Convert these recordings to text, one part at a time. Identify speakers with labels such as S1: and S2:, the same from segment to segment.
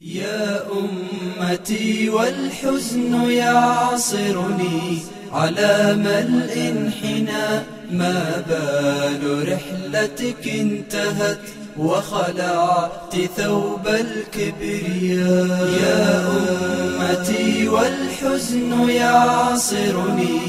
S1: يا أمتي والحزن يعصرني على ملء انحنى ما بال رحلتك انتهت وخلعت ثوب الكبرياء يا أمتي والحزن يعصرني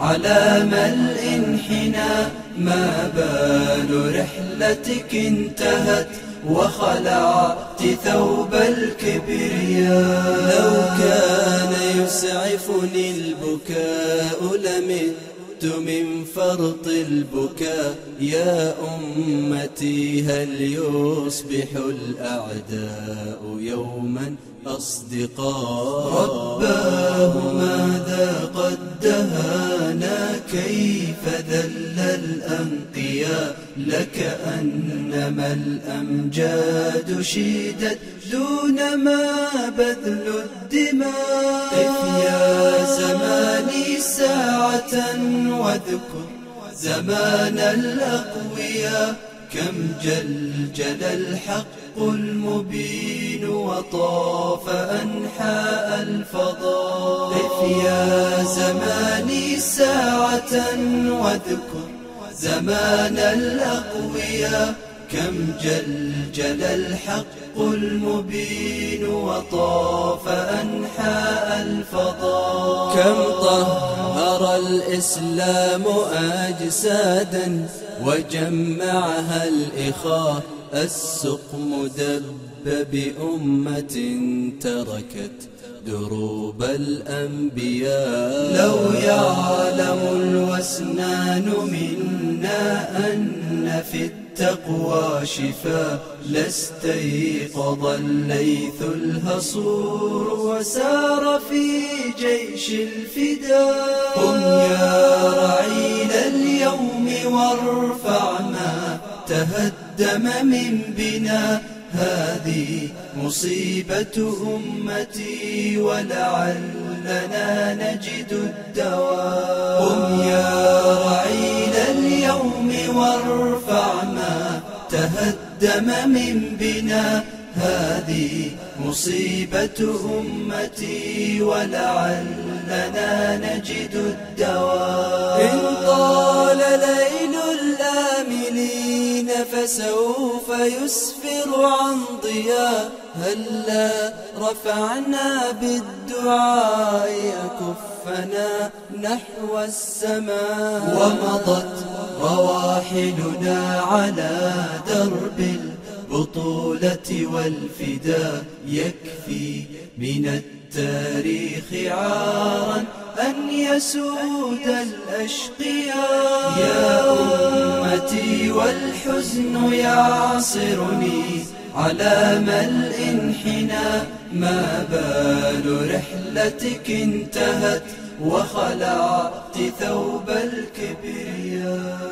S1: على ملء انحنى ما بال رحلتك انتهت وخلعت ثوب الكبرياء. لو كان يسعفني البكاء لمت من فرط البكاء. يا أمتي هل يصبح الأعداء يوما أصدقاء؟ رباه ماذا قد دهانا. كيف ذل الأنقياء؟ لكأنما الأمجاد شيدت دون ما بذل الدماء. قف يا زماني ساعة واذكر زمان الأقوياء كم جلجل الحق المبين وطاف أنحاء الفضاء. قف يا زماني ساعة واذكر زمان الأقوياء كم جلجل الحق المبين وطاف أنحاء الفضاء. كم طهر الإسلام أجسادا وجمعها الإخاء السقم دب بأمة تركت دروب الأنبياء. لو يعلم الوسنان منا أن في التقوى شفاء لاستيقظ الليث الهصور وسار في جيش الفداء قم يا رعيل اليوم وارفع ما تهدم من بنا. هذه مصيبة أمتي ولعلنا نجد الدواء قم يا رعيل تهدم من بنا. هذه مصيبة أمتي ولعلنا نجد الدواء فسوف يسفر عن ضياء. هلا رفعنا بالدعاء كفنا نحو السماء. ومضت رواحلنا على درب البطولة والفداء. يكفي من التاريخ عارا أن يسود الأشقياء. أمتي والحزن يعصرني على ملء انحنى ما بال رحلتك انتهت وخلعت ثوب الكبرياء.